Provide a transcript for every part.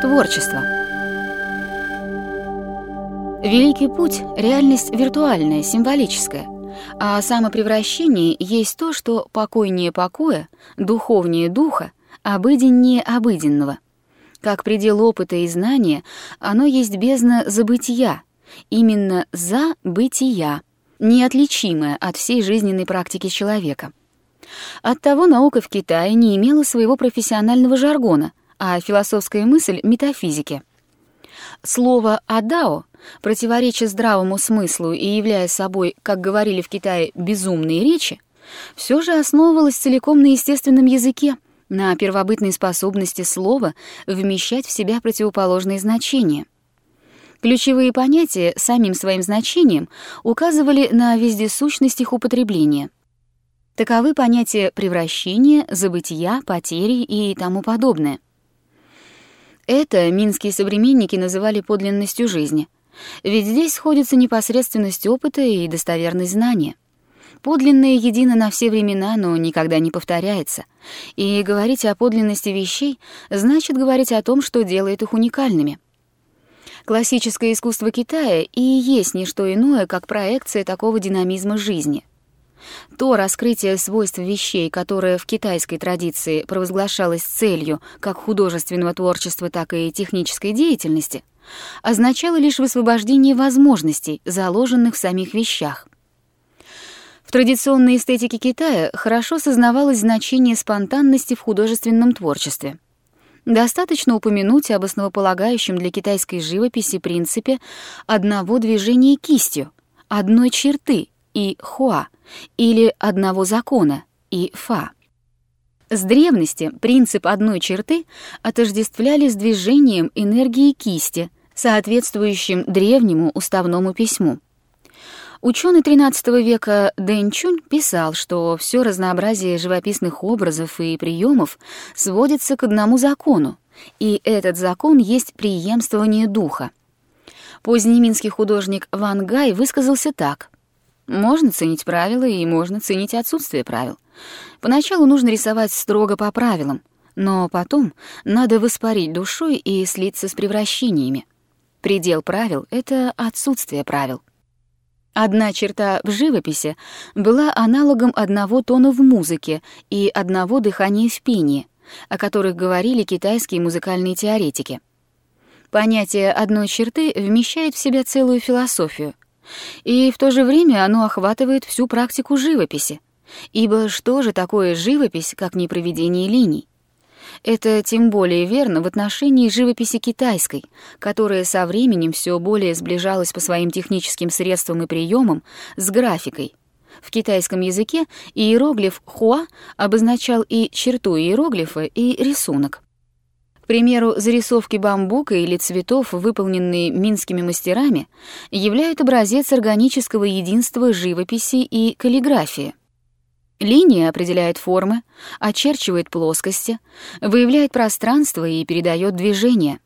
Творчество. Великий путь — реальность виртуальная, символическая. А самопревращение есть то, что покойнее покоя, духовнее духа, обыденнее обыденного. Как предел опыта и знания, оно есть бездна забытия, именно за бытия, неотличимая от всей жизненной практики человека. Оттого наука в Китае не имела своего профессионального жаргона, а философская мысль — метафизики. Слово «адао», противореча здравому смыслу и являя собой, как говорили в Китае, безумные речи, все же основывалось целиком на естественном языке, на первобытной способности слова вмещать в себя противоположные значения. Ключевые понятия самим своим значением указывали на вездесущность их употребления — Таковы понятия превращения, забытия, потери и тому подобное. Это минские современники называли подлинностью жизни, ведь здесь сходится непосредственность опыта и достоверность знания. Подлинное едино на все времена, но никогда не повторяется. И говорить о подлинности вещей значит говорить о том, что делает их уникальными. Классическое искусство Китая и есть не что иное, как проекция такого динамизма жизни. То раскрытие свойств вещей, которое в китайской традиции провозглашалось целью как художественного творчества, так и технической деятельности, означало лишь высвобождение возможностей, заложенных в самих вещах. В традиционной эстетике Китая хорошо сознавалось значение спонтанности в художественном творчестве. Достаточно упомянуть об основополагающем для китайской живописи принципе одного движения кистью, одной черты и хуа — или одного закона и фа. С древности принцип одной черты отождествляли с движением энергии кисти, соответствующим древнему уставному письму. Ученый XIII века Дэн Чунь писал, что все разнообразие живописных образов и приемов сводится к одному закону, и этот закон есть преемствование духа. Поздний минский художник Ван Гай высказался так — можно ценить правила и можно ценить отсутствие правил. Поначалу нужно рисовать строго по правилам, но потом надо воспарить душой и слиться с превращениями. Предел правил — это отсутствие правил. Одна черта в живописи была аналогом одного тона в музыке и одного дыхания в пении, о которых говорили китайские музыкальные теоретики. Понятие одной черты вмещает в себя целую философию — и в то же время оно охватывает всю практику живописи. Ибо что же такое живопись, как не проведение линий? Это тем более верно в отношении живописи китайской, которая со временем все более сближалась по своим техническим средствам и приемам с графикой. В китайском языке иероглиф «хуа» обозначал и черту иероглифа, и рисунок примеру, зарисовки бамбука или цветов, выполненные минскими мастерами, являют образец органического единства живописи и каллиграфии. Линия определяет формы, очерчивает плоскости, выявляет пространство и передает движение.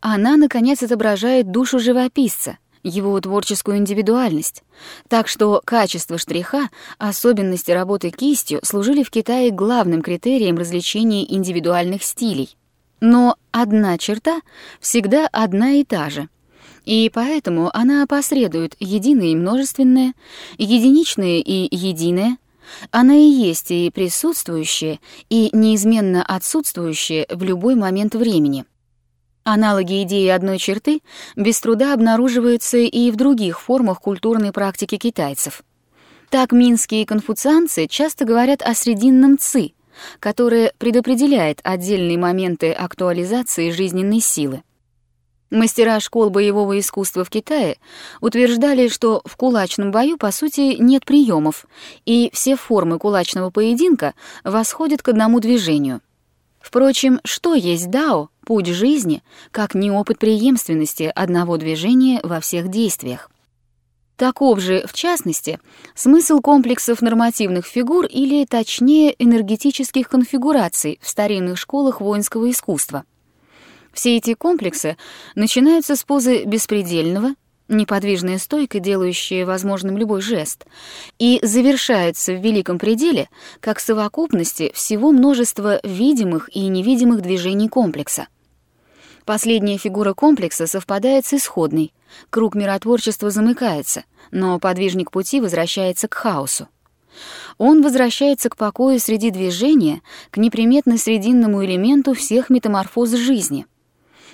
Она, наконец, отображает душу живописца, его творческую индивидуальность. Так что качество штриха, особенности работы кистью служили в Китае главным критерием различения индивидуальных стилей. Но одна черта всегда одна и та же. И поэтому она опосредует единое и множественное, единичное и единое. Она и есть и присутствующее, и неизменно отсутствующее в любой момент времени. Аналоги идеи одной черты без труда обнаруживаются и в других формах культурной практики китайцев. Так минские конфуцианцы часто говорят о срединном ци — которое предопределяет отдельные моменты актуализации жизненной силы. Мастера школ боевого искусства в Китае утверждали, что в кулачном бою, по сути, нет приемов, и все формы кулачного поединка восходят к одному движению. Впрочем, что есть дао, путь жизни, как не опыт преемственности одного движения во всех действиях? Таков же, в частности, смысл комплексов нормативных фигур или, точнее, энергетических конфигураций в старинных школах воинского искусства. Все эти комплексы начинаются с позы беспредельного, неподвижная стойка, делающая возможным любой жест, и завершаются в великом пределе как совокупности всего множества видимых и невидимых движений комплекса — Последняя фигура комплекса совпадает с исходной. Круг миротворчества замыкается, но подвижник пути возвращается к хаосу. Он возвращается к покою среди движения, к неприметно срединному элементу всех метаморфоз жизни.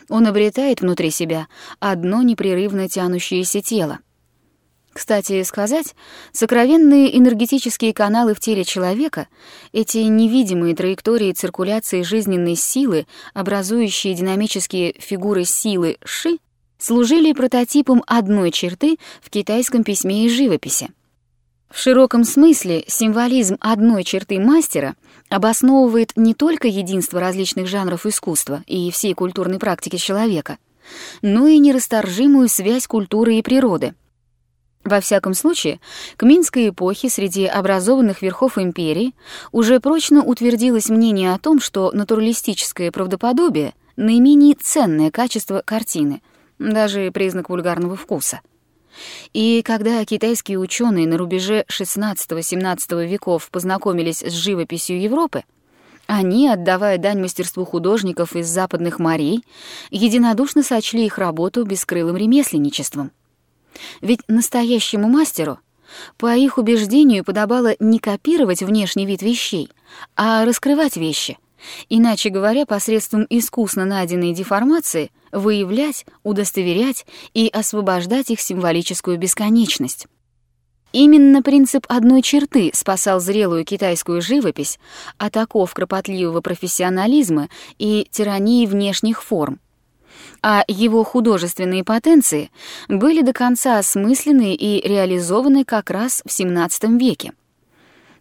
Он обретает внутри себя одно непрерывно тянущееся тело. Кстати сказать, сокровенные энергетические каналы в теле человека, эти невидимые траектории циркуляции жизненной силы, образующие динамические фигуры силы Ши, служили прототипом одной черты в китайском письме и живописи. В широком смысле символизм одной черты мастера обосновывает не только единство различных жанров искусства и всей культурной практики человека, но и нерасторжимую связь культуры и природы — во всяком случае, к Минской эпохе среди образованных верхов империи уже прочно утвердилось мнение о том, что натуралистическое правдоподобие — наименее ценное качество картины, даже признак вульгарного вкуса. И когда китайские ученые на рубеже XVI-XVII веков познакомились с живописью Европы, они, отдавая дань мастерству художников из западных морей, единодушно сочли их работу бескрылым ремесленничеством. Ведь настоящему мастеру, по их убеждению, подобало не копировать внешний вид вещей, а раскрывать вещи. Иначе говоря, посредством искусно найденной деформации выявлять, удостоверять и освобождать их символическую бесконечность. Именно принцип одной черты спасал зрелую китайскую живопись от оков кропотливого профессионализма и тирании внешних форм, а его художественные потенции были до конца осмыслены и реализованы как раз в XVII веке.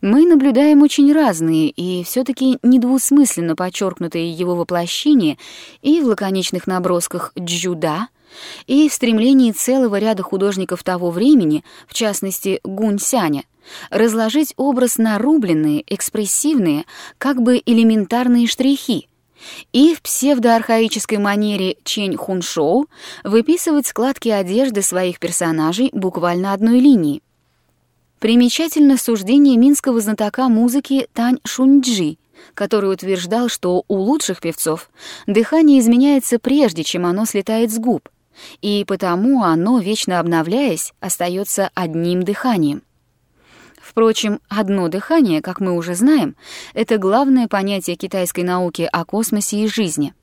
Мы наблюдаем очень разные и все таки недвусмысленно подчеркнутые его воплощения и в лаконичных набросках «Джуда», и в стремлении целого ряда художников того времени, в частности Гунь-Сяня, разложить образ на рубленные, экспрессивные, как бы элементарные штрихи — и в псевдоархаической манере Чень Хуншоу выписывать складки одежды своих персонажей буквально одной линией. Примечательно суждение минского знатока музыки Тань Шуньджи, который утверждал, что у лучших певцов дыхание изменяется прежде, чем оно слетает с губ, и потому оно, вечно обновляясь, остается одним дыханием. Впрочем, одно дыхание, как мы уже знаем, это главное понятие китайской науки о космосе и жизни.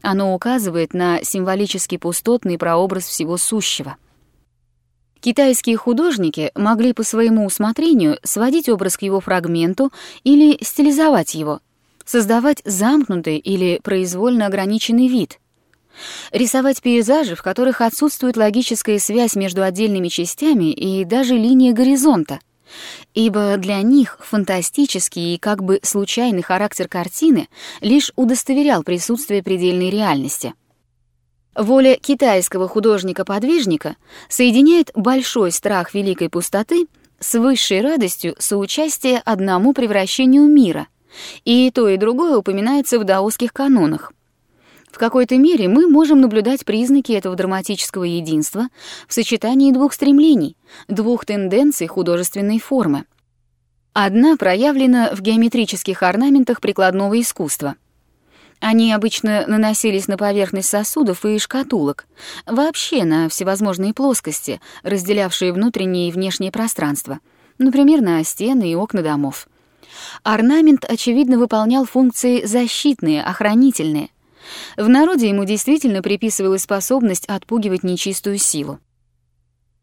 Оно указывает на символический пустотный прообраз всего сущего. Китайские художники могли по своему усмотрению сводить образ к его фрагменту или стилизовать его, создавать замкнутый или произвольно ограниченный вид — Рисовать пейзажи, в которых отсутствует логическая связь между отдельными частями и даже линия горизонта ибо для них фантастический и как бы случайный характер картины лишь удостоверял присутствие предельной реальности. Воля китайского художника-подвижника соединяет большой страх великой пустоты с высшей радостью соучастия одному превращению мира, и то и другое упоминается в даосских канонах. В какой-то мере мы можем наблюдать признаки этого драматического единства в сочетании двух стремлений, двух тенденций художественной формы. Одна проявлена в геометрических орнаментах прикладного искусства. Они обычно наносились на поверхность сосудов и шкатулок, вообще на всевозможные плоскости, разделявшие внутреннее и внешнее пространство, например, на стены и окна домов. Орнамент, очевидно, выполнял функции защитные, охранительные, в народе ему действительно приписывалась способность отпугивать нечистую силу.